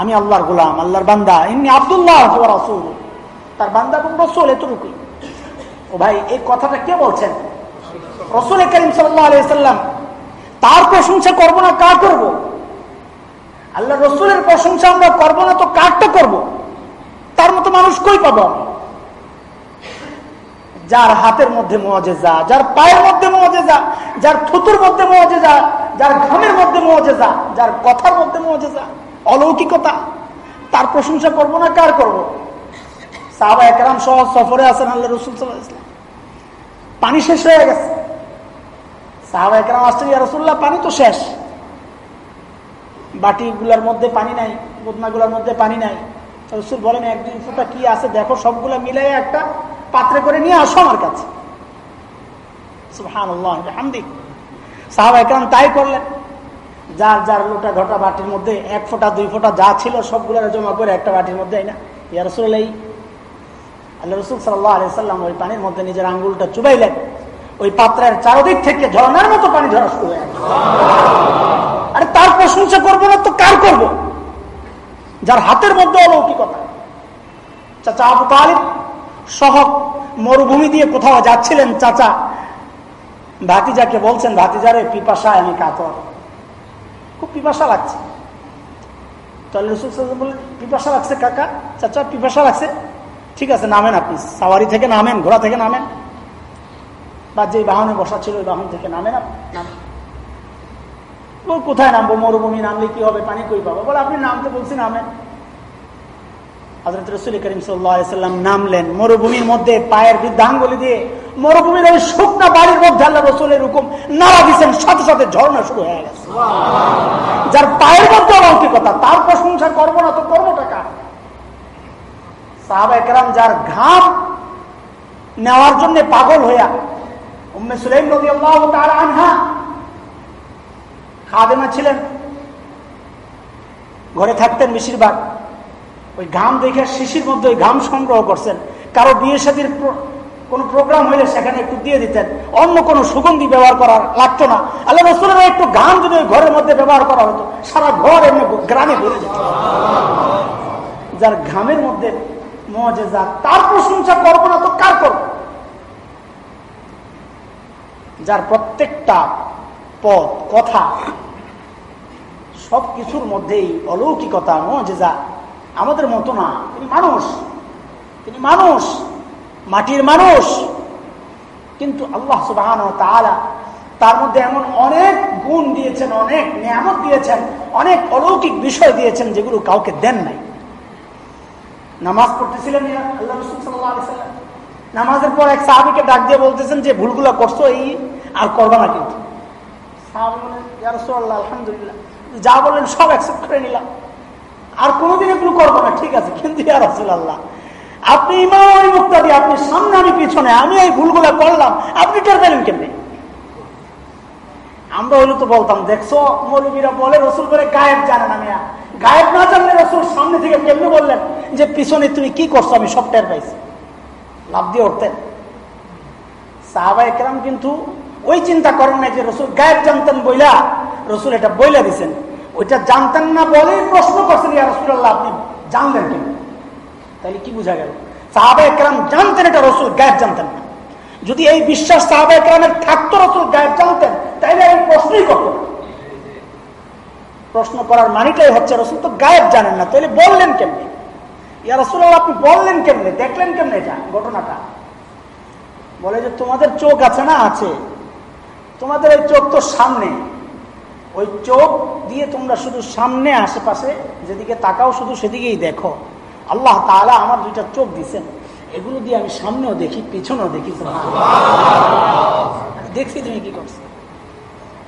আমি আল্লাহর গোলাম, আল্লাহর বান্দা। এমনি আবদুল্লাহ রসুল। তার বান্দা এবং রসুল এতটুকুই। ও ভাই, এই কথাটা কে বলছেন? রসুল করিম সাল্লাম, তার প্রশংসা করব না, কার করব। আল্লাহ রসুলের প্রশংসা আমরা করব না, তো কারটা করব। তার মতো মানুষ কই পাবো যার হাতের মধ্যে যা যার পায়ের মধ্যে যা যার থুতুর মধ্যে যা যার ঘামের মধ্যে যা যার কথার মধ্যে যা অলৌকিকতা। তার প্রশংসা করব না, কার করব। সাহাবা একরাম সহ সফরে আছেন আল্লাহ রসুল সাল্লাহ পানি শেষ হয়ে গেছে। সাহাবা একরাম আসছেন, ইয়া রসুল্লাহ পানি তো শেষ। বাটিগুলার মধ্যে পানি নাই বদনাগুলার মধ্যে পানি নাই। রসুল বলেন এক দুই ফোটা কি আছে দেখো, সবগুলা মিলাই একটা পাত্রে করে নিয়ে আসো আমার কাছে। সাহাবা একরাম তাই করলেন। যার যার লোটা ঘটা বাটির মধ্যে এক ফোঁটা, দুই ফোঁটা যা ছিল সবগুলো জমা করে একটা বাটির মধ্যে ওই পানির মধ্যে নিজের আঙ্গুলটা চুবাইলেন। ওই পাত্রের চারদিক থেকে ঝর্নার মতো পানি ধরা শুরু হয়ে আরে তার প্রশংসা করব না তো কার করব? যার হাতের মধ্যে অলৌকিকতা। চাচা আবু তালিব সহ মরুভূমি দিয়ে কোথাও যাচ্ছিলেন চাচা? ভাতিজাকে বলছেন, ভাতিজারে, পিপাসা আমি কাতর। খুব পিপাসা লাগছে। পিপাসা লাগছে কাকা? চাচা, পিপাসা লাগছে? ঠিক আছে, নামেন আপনি। সাওয়ারি থেকে নামেন, ঘোড়া থেকে নামেন। বা যে বাহনে বসা ছিল, ওই বাহন থেকে নামেন নামেন। কোথায় নামবো? মরুভূমি নামলে কি হবে? পানি কই পাবো? বলে, আপনি নামতে বলছি, নামেন। হজরত রসুল করিম সাল্লাম নামলেন মরুভূমির মধ্যে পায়ের বৃদ্ধাঙ্গুলি দিয়ে মরুভূমির ওই শুকনা বাড়ির মধ্যে আল্লাহ রসুলের হুকুম নাড়া দিচ্ছেন সাথে সাথে ঝর্ণা শুরু হয়ে গেছে। যার পায়ের মধ্যে অলৌকিকতা তার প্রশংসা করব না তো করব টাকা। সাহাবা একরাম যার ঘাম নেওয়ার জন্য পাগল হইয়া উম্মে সুলাইম নদী আনহা খাদেমা ছিলেন। ঘরে থাকতেন বেশিরভাগ। ওই ঘাম দেখে শিশির মধ্যে ওই ঘাম সংগ্রহ করছেন। কারও বিয়ে সাথীর কোন প্রোগ্রাম হইলে সেখানে একটু দিয়ে দিতেন। অন্য কোন সুগন্ধি ব্যবহার করার লাগতো না। আল্লাহ রসুলের একটু ঘাম যদি ওই ঘরের মধ্যে ব্যবহার করা হতো, সারা ঘর এমনি গ্রামে ভরে যেত। যার ঘামের মধ্যে মজেজা, তার প্রশংসা করব না তো কার করব? যার প্রত্যেকটা পদ কথা সব কিছুর মধ্যেই অলৌকিকতা, মজেজা আমাদের মতো না। তিনি মানুষ। তিনি মানুষ। মাটির মানুষ। কিন্তু আল্লাহ সুবাহ তার মধ্যে এমন অনেক গুণ দিয়েছেন, অনেক নিয়ামত দিয়েছেন, অনেক অলৌকিক বিষয় দিয়েছেন যেগুলো কাউকে দেন নাই। নামাজ পড়তেছিলেন আল্লাহ নামাজের পর এক সাহাবিকে ডাক দিয়ে বলতেছেন যে, ভুলগুলো করছ এই, আর করবা না কিন্তু। আলহামদুলিল্লাহ। যা বললেন সব অ্যাকসেপ্ট করে নিলাম। আর কোনোদিন এগুলো করব না। ঠিক আছে, কিন্তু ইয়া রসুল আল্লাহ আপনি ইমাম ওই মুক্তাদি, আপনি সামনে আমি পিছনে, আমি এই ভুলগুলো করলাম, আপনি টের পেলেন কেমনি? আমরা হইলে তো বলতাম, দেখছ, মৌলবীরা বলে, রসুল করে গায়েব জানে না মিয়া। গায়েব না জানলে রসুল সামনে থেকে কেমনে বললেন যে, পিছনে তুমি কি করছ, আমি সব টের পাইছি। লাভ দিয়ে উঠতেন। সাহাবা একরাম কিন্তু ওই চিন্তা করেন না যে, রসুল গায়েব জানতেন বইলা, রসুল এটা বইলা দিছেন। ওইটা জানতেন না বলেই প্রশ্ন করছেন, ইয়া রসুল্লাহ আপনি জানলেন কেন তাহলে কি বোঝা গেল? সাহাবা একরাম জানতেন এটা রসুল, গায়েব জানতেন না। যদি এই বিশ্বাস সাহাবা একরামের থাকতো, রসুল গায়েব জানতেন তাহলে এই প্রশ্নই করতো প্রশ্ন করার মানিটাই হচ্ছে, রসুল তো গায়েব জানেন না তাহলে বললেন কেমনি? ইয়া রসুল্লাহ আপনি বললেন কেমনে? দেখলেন কেমনে এটা, ঘটনাটা? বলে যে, তোমাদের চোখ আছে না, আছে। তোমাদের এই চোখ তো সামনে। ওই চোখ দিয়ে তোমরা শুধু সামনে আশেপাশে যেদিকে তাকাও, শুধু সেদিকেই দেখো। আল্লাহ তালা আমার দুইটা চোখ দিছেন। এগুলো দিয়ে আমি সামনেও দেখি, পিছনেও দেখি দেখছি তুমি কি করছ।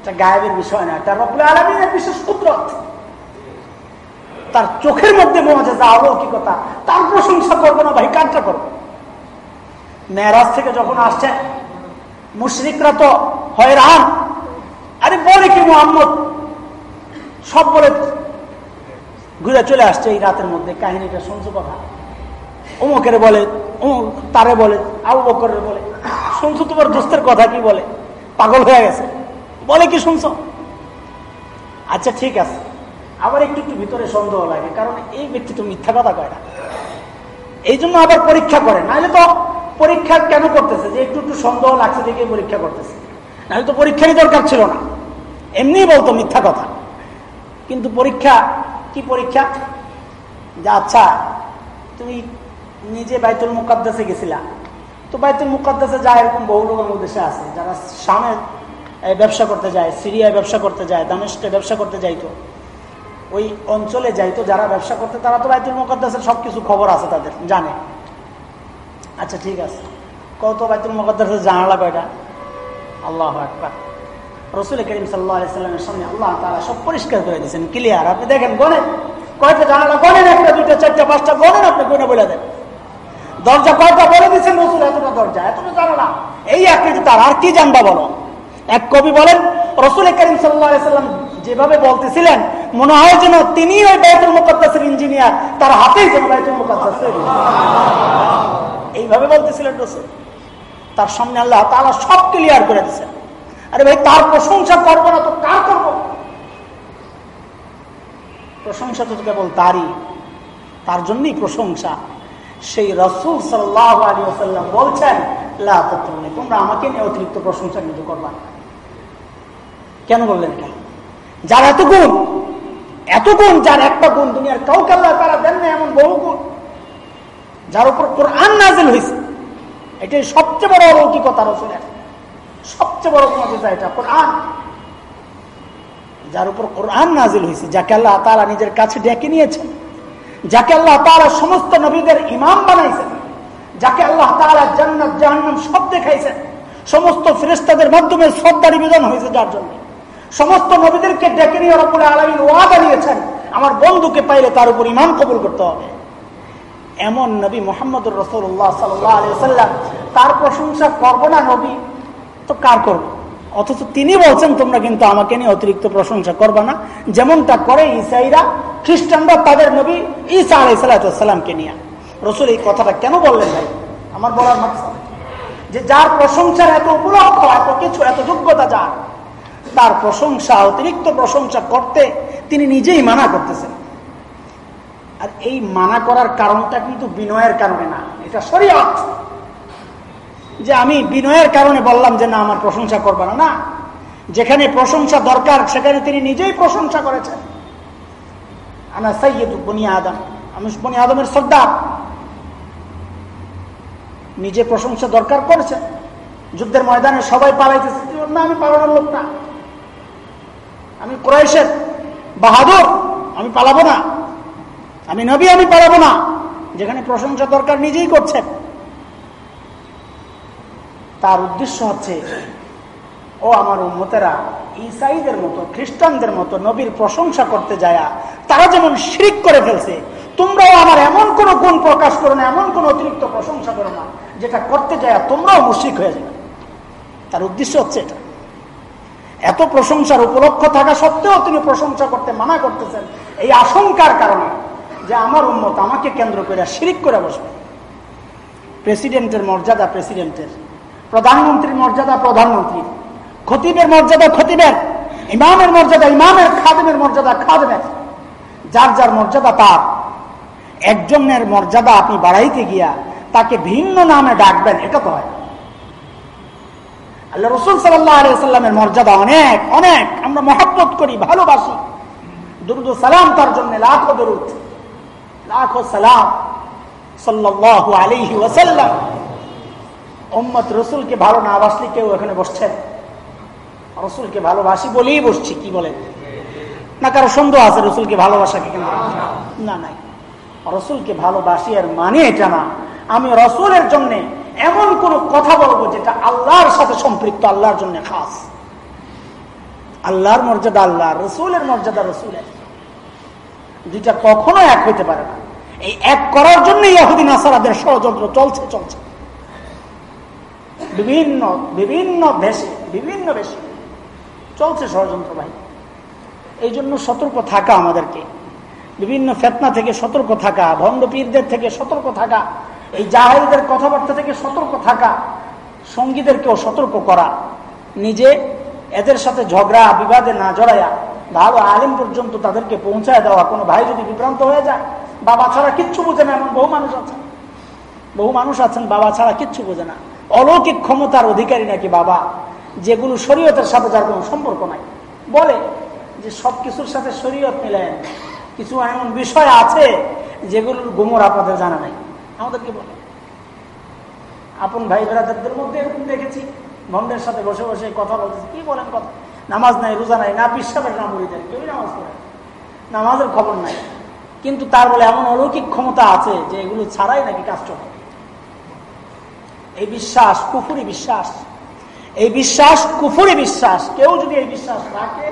এটা গায়েবের বিষয় না, এটা রবুল আলমিনের বিশেষ কুদরত। তার চোখের মধ্যে মজা অলৌকিকতা, তার প্রশংসা করব না ভাই, কাজটা করব মেয়েরাজ থেকে যখন আসছে, মুশরিকরা তো হয়রান। আরে বলে কি মোহাম্মদ? সব বলে ঘুরে চলে আসছে এই রাতের মধ্যে, কাহিনীটা শুনছো কথা? অমুকের বলে তারে বলে, আবু বকরের বলে, শুনছো তোমার দোস্তের কথা কি বলে? পাগল হয়ে গেছে। বলে কি শুনছো? আচ্ছা ঠিক আছে। আবার একটু একটু ভিতরে সন্দেহ লাগে, কারণ এই ব্যক্তি তো মিথ্যা কথা কয় না। এই জন্য আবার পরীক্ষা করে। নাহলে তো পরীক্ষা কেন করতেছে? যে একটু একটু সন্দেহ লাগছে দেখে পরীক্ষা করতেছে। নাহলে তো পরীক্ষারই দরকার ছিল না। এমনি বলতো মিথ্যা কথা। কিন্তু পরীক্ষা, কি পরীক্ষা? যে আচ্ছা তুমি নিজে বাইতুল মুকাদ্দাসে গেছিলা। তো বাইতুল মুকাদ্দাসে যায় এরকম বহু লোক আমাদের দেশে আছে। যারা সামনে ব্যবসা করতে যায়, সিরিয়ায় ব্যবসা করতে যায় দামেশকে ব্যবসা করতে যাইতো। ওই অঞ্চলে যাইতো, যারা ব্যবসা করতে, তারা তো বাইতুল মুকাদ্দাসের সবকিছু খবর আছে তাদের, জানে। আচ্ছা ঠিক আছে। কত বাইতুল মুকাদ্দাসের জানালা কয়টা? আল্লাহ একবার রসুল করিম সাল্লামের সামনে আল্লাহ তারা সব পরিষ্কার করে দিয়েছেন ক্লিয়ার আপনি দেখেন গণেন কয়টা জানালা গণেন একটা, দুইটা, চারটা, পাঁচটা গণেন আপনি গনে বলে দেন। দরজা কয়টা বলে দিচ্ছেন রসুল, এতটা দরজা, এতটা জানালা? এই আকৃতি তার, আর কি জানবা বলো? এক কবি বলেন, রসুল করিম সাল্লাম যেভাবে বলতেছিলেন, মনে হয় যেন তিনি ওই বাইতুল মুকদ্দাসের ইঞ্জিনিয়ার তার হাতেই যেন বাইতুল মুকদ্দাস এইভাবে বলতেছিলেন রসুল। তার সামনে আল্লাহ তালা সব ক্লিয়ার করে দিচ্ছেন আরে ভাই, তার প্রশংসা করব না তো কার করব? প্রশংসা তো কেবল তারই, তার জন্যই প্রশংসা। সেই রসুল সাল্লাহ বলছেন তোমরা আমাকে নিয়ে অতিরিক্ত প্রশংসা কিন্তু করবা কেন বললেন কেন যার এত গুণ এত গুণ, যার একটা গুণ দুনিয়ার কাউকে আল্লাহ তারা দেন না, এমন বহু গুণ, যার উপর কোরআন নাজিল হয়েছে এটাই সবচেয়ে বড় অলৌকিকতা রসুলের সবচেয়ে বড় মজা এটা, কোরআন। যার উপর কোরআন নাজিল হয়েছে, যাকে আল্লাহ তারা নিজের কাছে ডেকে নিয়েছেন, যাকে আল্লাহ তারা সমস্ত নবীদের ইমাম বানাইছেন, যাকে আল্লাহ তারা জান্নাত, জাহান্নাম সব দেখাইছেন, সমস্ত ফেরেস্তাদের মাধ্যমে শ্রদ্ধা নিবেদন হয়েছে যার জন্য। সমস্ত নবীদেরকে ডেকে নিয়ে রব্বুল আলমিন ওয়াদা নিয়েছেন আমার বন্ধুকে পাইলে তার উপর ইমান কবুল করতে হবে। এমন নবী মোহাম্মদ রসুল্লাহ সাল্লাম তার প্রশংসা করব না নবী, তো কার করব? অথচ তিনি বলছেন, তোমরা কিন্তু আমাকে নিয়ে অতিরিক্ত প্রশংসা করবে না। যেমনটা করে ইসাইরা খ্রিস্টানরা তাদের নবী ইসা আলাই সাল্লাতামকে নিয়ে। রসুল এই কথাটা কেন বললেন ভাই? আমার বলার মাত্রা যে যার প্রশংসার এত উপলক্ষ এত কিছু, এত যোগ্যতা যার, তার প্রশংসা, অতিরিক্ত প্রশংসা করতে তিনি নিজেই মানা করতেছেন। আর এই মানা করার কারণটা কিন্তু বিনয়ের কারণে না, এটা শরীয়ত। যে আমি বিনয়ের কারণে বললাম যে না, আমার প্রশংসা করবে না না। যেখানে প্রশংসা দরকার, সেখানে তিনি নিজেই প্রশংসা করেছেন। আনা সৈয়দ বনি আদম, আমি বনি আদমের সর্দার। নিজে প্রশংসা দরকার করেছেন। যুদ্ধের ময়দানে সবাই পালাইতেছে। না, আমি পালানোর লোক না। আমি ক্রয়েশের বাহাদুর, আমি পালাবো না। আমি নবী, আমি পালাবো না। যেখানে প্রশংসা দরকার নিজেই করছেন। তার উদ্দেশ্য হচ্ছে, ও আমার উন্মতেরা ইসাইদের মতো, খ্রিস্টানদের মতো নবীর প্রশংসা করতে যায়, তারা যেমন শিরিক করে ফেলছে, তোমরাও আমার এমন কোন গুণ প্রকাশ করো না, এমন কোন অতিরিক্ত প্রশংসা করো না, যেটা করতে যায় তোমরাও মুশিক হয়ে যাবে। তার উদ্দেশ্য হচ্ছে এটা। এত প্রশংসার উপলক্ষ থাকা সত্ত্বেও তিনি প্রশংসা করতে মানা করতেছেন, এই আশঙ্কার কারণে। যে আমার উন্মত আমাকে কেন্দ্র করে শিরিক করে বসবে। প্রেসিডেন্টের মর্যাদা প্রেসিডেন্টের, প্রধানমন্ত্রীর মর্যাদা প্রধানমন্ত্রীর খতিবের মর্যাদা খতিবের, ইমামের মর্যাদা ইমামের, খাদেমের মর্যাদা খাদেমের। যার যার মর্যাদা তার। একজনের মর্যাদা আপনি বাড়াইতে গিয়া তাকে ভিন্ন নামে ডাকবেন, এটা তো হয়। আল্লাহ রসুল সাল্লামের মর্যাদা অনেক অনেক। আমরা মহাব্বত করি, ভালোবাসি। দুরুদ সালাম তার জন্য, লাখো দরুদ। লাখো সালাম সাল্লাহ আলিহি ওয়াসাল্লাম। ওম্মত রসুলকে ভালো না বাসলে কেউ এখানে বসছেন রসুলকে ভালোবাসি বলেই বসছি, কি বলেন? না, কারও সন্দেহ আছে রসুলকে ভালোবাসাকে কেন না। নাই। রসুলকে ভালোবাসি আর মানে এটা না। আমি রসুলের জন্য এমন কোন কথা বলব যেটা আল্লাহর সাথে সম্পৃক্ত, আল্লাহর জন্য খাস। আল্লাহর মর্যাদা আল্লাহ, রসুলের মর্যাদা রসুলের। দুইটা কখনো এক হইতে পারে না। এই এক করার জন্য ইহুদিন আসারাদের ষড়যন্ত্র চলছে চলছে। বিভিন্ন বিভিন্ন দেশে বিভিন্ন দেশে চলছে ষড়যন্ত্র ভাই এই জন্য সতর্ক থাকা আমাদেরকে। বিভিন্ন ফেতনা থেকে সতর্ক থাকা, ভণ্ড পীরদের থেকে সতর্ক থাকা, এই জাহাইদের কথাবার্তা থেকে সতর্ক থাকা, সঙ্গীদেরকেও সতর্ক করা, নিজে এদের সাথে ঝগড়া, বিবাদে না জড়াইয়া ভালো আলিম পর্যন্ত তাদেরকে পৌঁছায় দেওয়া। কোনো ভাই যদি বিভ্রান্ত হয়ে যায়, বাবা ছাড়া কিচ্ছু বোঝে না, এমন বহু মানুষ আছেন। বহু মানুষ আছেন, বাবা ছাড়া কিচ্ছু বোঝে না। অলৌকিক ক্ষমতার অধিকারী নাকি বাবা? যেগুলো শরীয়তের সাথে যার কোনো সম্পর্ক নাই। বলে যে সব কিছুর সাথে শরীয়ত মিলেন কিছু এমন বিষয় আছে যেগুলোর গোমর আপনাদের জানা নাই। আমাদেরকে বলে। আপন ভাই বেড়াদের মধ্যে এরকম দেখেছি। ভন্ডের সাথে বসে বসে কথা বলতেছি। কি বলেন কথা? নামাজ নাই, রোজা নাই, না বিশ্বাসের না মুড়ি দেয়, কেউই নামাজ পড়ে নামাজের খবর নাই। কিন্তু তার বলে এমন অলৌকিক ক্ষমতা আছে যে এগুলো ছাড়াই নাকি কাজ চলে। এই বিশ্বাস, কুফুরি বিশ্বাস। এই বিশ্বাস, কুফুরি বিশ্বাস। কেউ যদি এই বিশ্বাস রাখে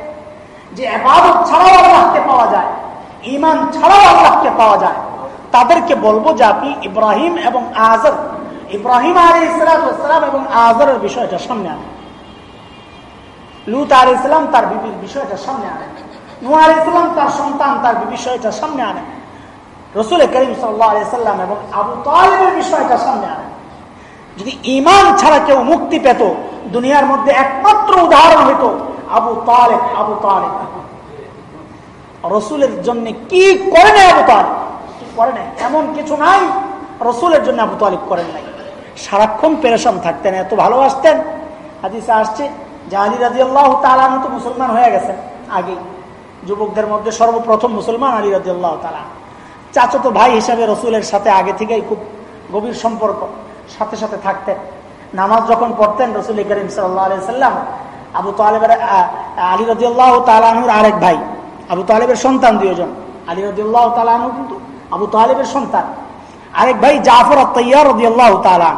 যে এবাদত ছাড়াও আল্লাহকে পাওয়া যায় ইমান ছাড়াও আল্লাহকে পাওয়া যায়, তাদেরকে বলব যে আপনি ইব্রাহিম এবং আজর, ইব্রাহিম আলী ইসলাম এবং আজরের বিষয়টা সামনে আনেন। লুত আলী ইসলাম তার বিবির বিষয়টা সামনে আনেন নু আলী ইসলাম তার সন্তান তার বিষয়টা সামনে আনেন রসুল করিম সাল্লাম এবং আবু তালেবের বিষয়টা সামনে আনেন যদি ইমান ছাড়া কেউ মুক্তি পেত, দুনিয়ার মধ্যে একমাত্র উদাহরণ হইত আবু তালেব আবু তালেব। রসুলের জন্য কি করে নাই আবু তালেব? করে নাই এমন কিছু নাই। রসুলের জন্য আবু তালিব করেন নাই। সারাক্ষণ পেরেশান থাকতেন, এত ভালোবাসতেন। হাদিসে আসছে আলী রাজি আল্লাহ তালান তো মুসলমান হয়ে গেছেন আগে যুবকদের মধ্যে সর্বপ্রথম মুসলমান আলী রাজি আল্লাহ তালা চাচতো ভাই হিসাবে রসুলের সাথে আগে থেকেই খুব গভীর সম্পর্ক, সাথে সাথে থাকতেন। নামাজ যখন পড়তেন রসুল করিম সাল্লাম, আবু তালেবের আলী রদিউল্লাহ তালানুর আরেক ভাই, আবু তালেবের সন্তান দুজন আলী রদিউল্লাহ তালানু কিন্তু আবু তালেবের সন্তান। আরেক ভাই জাফর তৈয়ার রদিউল্লাহ তালান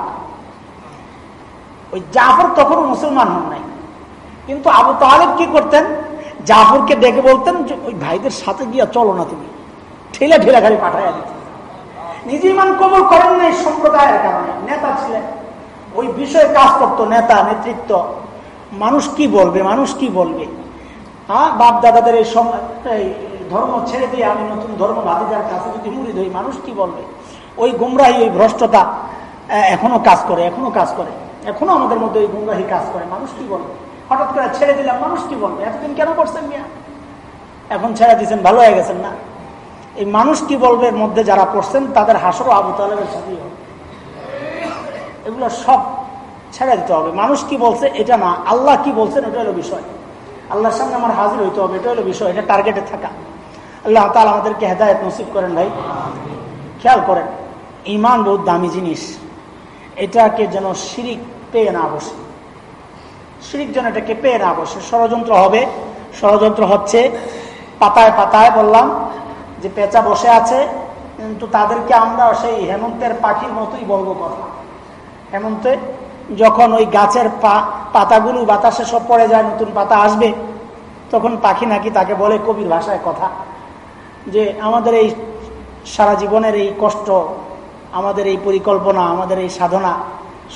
ওই জাফর তখনও মুসলমান হন নাই। কিন্তু আবু তালেব কি করতেন? জাফরকে ডেকে বলতেন যে, ওই ভাইদের সাথে গিয়া চলো না তুমি। ঠেলে ঠেলে খালি পাঠাইয়া দিতেন। নিজে ইমান কবল করেন নাই সম্প্রদায়ের কারণে। নেতা ছিলেন। ওই বিষয়ে কাজ করত, নেতা, নেতৃত্ব। মানুষ কি বলবে? মানুষ কি বলবে? হ্যাঁ বাপ দাদাদের এই ধর্ম ছেড়ে দিয়ে আমি নতুন ধর্ম ভাতিজার কাছে যদি মুড়ি ধরি, মানুষ কি বলবে? ওই গুমরাহি, ওই ভ্রষ্টতা এখনও কাজ করে, এখনও কাজ করে। এখনও আমাদের মধ্যে ওই গুমরাহি কাজ করে। মানুষ কি বলবে? হঠাৎ করে ছেড়ে দিলাম মানুষ কি বলবে এতদিন কেন করছেন মিয়া? এখন ছেড়ে দিচ্ছেন ভালো হয়ে গেছেন না। এই মানুষ কি বলবে মধ্যে যারা পড়ছেন, তাদের হাসরও আবু তালেবের হবে। এগুলো সব ছেড়ে দিতে হবে। মানুষ কি বলছে, এটা না। আল্লাহ কি বলছেন, এটা হলো বিষয়। আল্লাহর সামনে আমার হাজির হইতে হবে, এটা হলো বিষয়, এটা টার্গেটে থাকা। আল্লাহ তালা আমাদেরকে হেদায়ত নসিব করেন ভাই। খেয়াল করেন ইমান বহুত দামি জিনিস। এটাকে যেন শিরিক পেয়ে না বসে। শিরিক যেন এটাকে পেয়ে না বসে। ষড়যন্ত্র হবে। ষড়যন্ত্র হচ্ছে, পাতায় পাতায় বললাম যে পেঁচা বসে আছে, কিন্তু তাদেরকে আমরা সেই হেমন্তের পাখির মতোই বলব কথা। হেমন্তে, যখন ওই গাছের পা, পাতাগুলো বাতাসে সব পড়ে যায়, নতুন পাতা আসবে, তখন পাখি নাকি তাকে বলে কবির ভাষায় কথা যে, আমাদের এই সারা জীবনের এই কষ্ট, আমাদের এই পরিকল্পনা, আমাদের এই সাধনা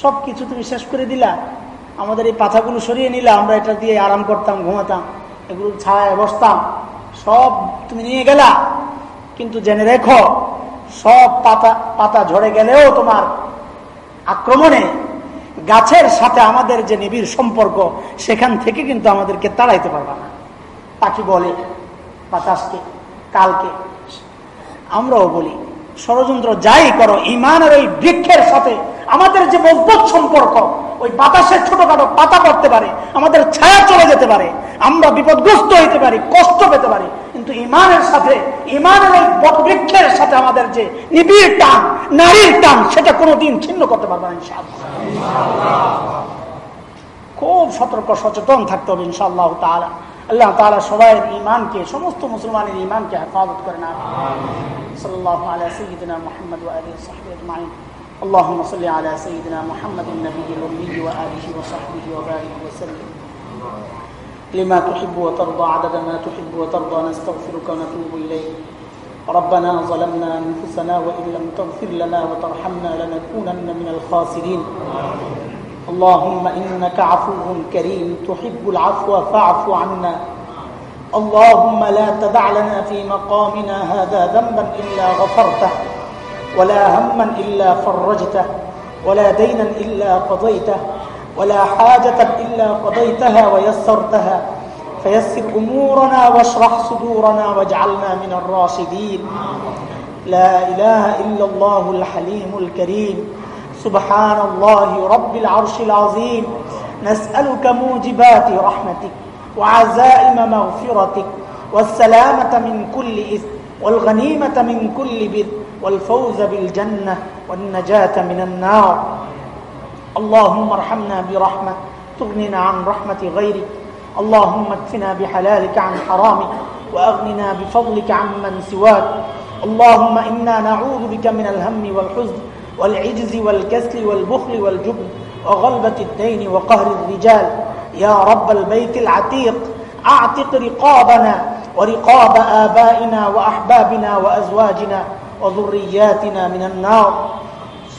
সব কিছু তুমি শেষ করে দিলা। আমাদের এই পাথাগুলো সরিয়ে নিলা আমরা এটা দিয়ে আরাম করতাম, ঘুমাতাম, এগুলো ছায় বসতাম। সব তুমি নিয়ে গেলা, কিন্তু জেনে রেখো, সব পাতা পাতা ঝরে গেলেও তোমার আক্রমণে গাছের সাথে আমাদের যে নিবিড় সম্পর্ক, সেখান থেকে কিন্তু আমাদেরকে তাড়াইতে পারবে না। পাখি বলে, বাতাসকে, কালকে। আমরাও বলি, ষড়যন্ত্র যাই করো, ইমানের ওই বৃক্ষের সাথে আমাদের যে মজবুত সম্পর্ক, ওই বাতাসের ছোটখাটো পাতা পড়তে পারে, আমাদের ছায়া চলে যেতে পারে, আমরা বিপদগ্রস্ত হইতে পারি, কষ্ট পেতে পারি, কিন্তু ইমানের সাথে, ইমানের ওই বটবৃক্ষের সাথে আমাদের যে নিবিড় টান, নারীর টান, সেটা কোনোদিন ছিন্ন করতে পারবে না খুব সতর্ক, সচেতন থাকতে হবে, ইনশাআল্লাহ তালা আল্লাহ তালা সবাই ইমানকে সমস্ত মুসলমানের ইমানকে হেফাজত করে না। সাল্লাহ আলা সঈদিনা মোহাম্মদ আলী সাহেব আজমাইন। اللهم صل على سيدنا محمد النبي الأمي وآله وصحبه وبارك وسلم. لما تحب وترضى عدد ما تحب وترضى نستغفرك ونتوب إليك. ربنا ظلمنا أنفسنا وإن لم تغفر لنا وترحمنا لنكونن من الخاسرين. اللهم إنك عفو كريم تحب العفو فاعف عنا. اللهم لا تدع لنا في مقامنا هذا ذنبا إلا غفرته. ولا هما إلا فرجته ولا دينا إلا قضيته ولا حاجة إلا قضيتها ويسرتها. فيسر أمورنا واشرح صدورنا واجعلنا من الراشدين. لا إله إلا الله الحليم الكريم. سبحان الله رب العرش العظيم. نسألك موجبات رحمتك وعزائم مغفرتك والسلامة من كل إثم والغنيمة من كل بر. والفوز بالجنة والنجاة من النار. اللهم ارحمنا برحمة تغننا عن رحمة غيرك. اللهم اكفنا بحلالك عن حرامك وأغننا بفضلك عمن سواك. اللهم إنا نعوذ بك من الهم والحزن والعجز والكسل والبخل والجبن وغلبة الدين وقهر الرجال. يا رب البيت العتيق أعتق رقابنا ورقاب آبائنا وأحبابنا وأزواجنا. وذرياتنا من النار.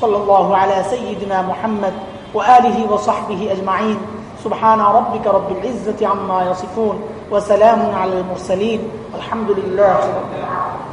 صلى الله على سيدنا محمد وآله وصحبه أجمعين. سبحان ربك رب العزة عما يصفون وسلام على المرسلين. والحمد لله رب العالمين.